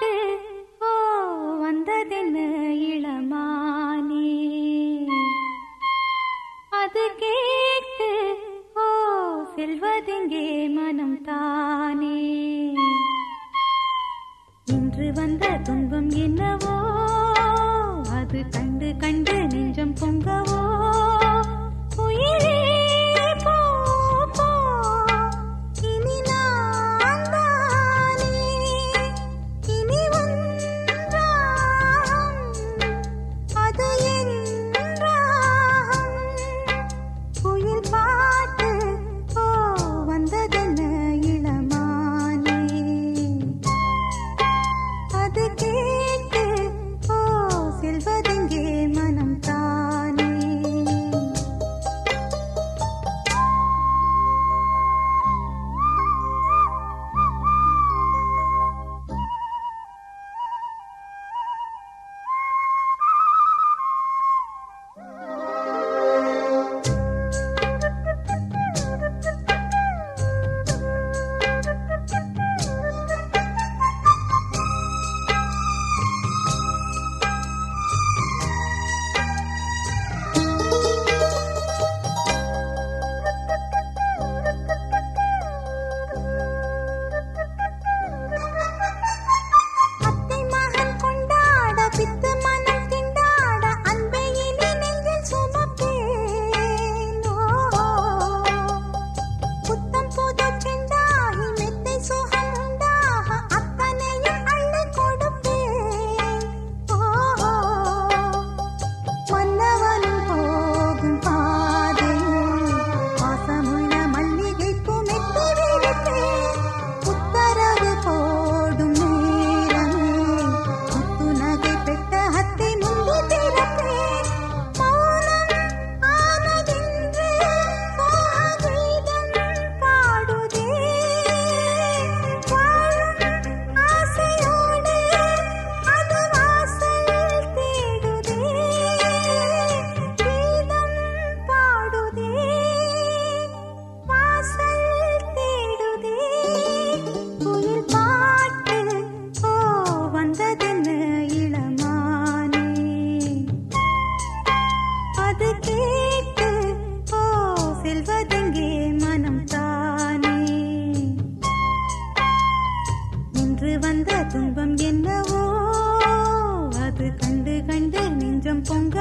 பாட்டு ஓ வந்ததென்ன இளமானே? அது கேட்டு ஓ செல்வதெங்கே மனம் தானே? இன்று வந்த துன்பம் என்னவோ அது கண்டு கண்டு நெஞ்சம் பொங்கவோ பார்த்து கண்டு கண்டு நெஞ்சம் பொங்க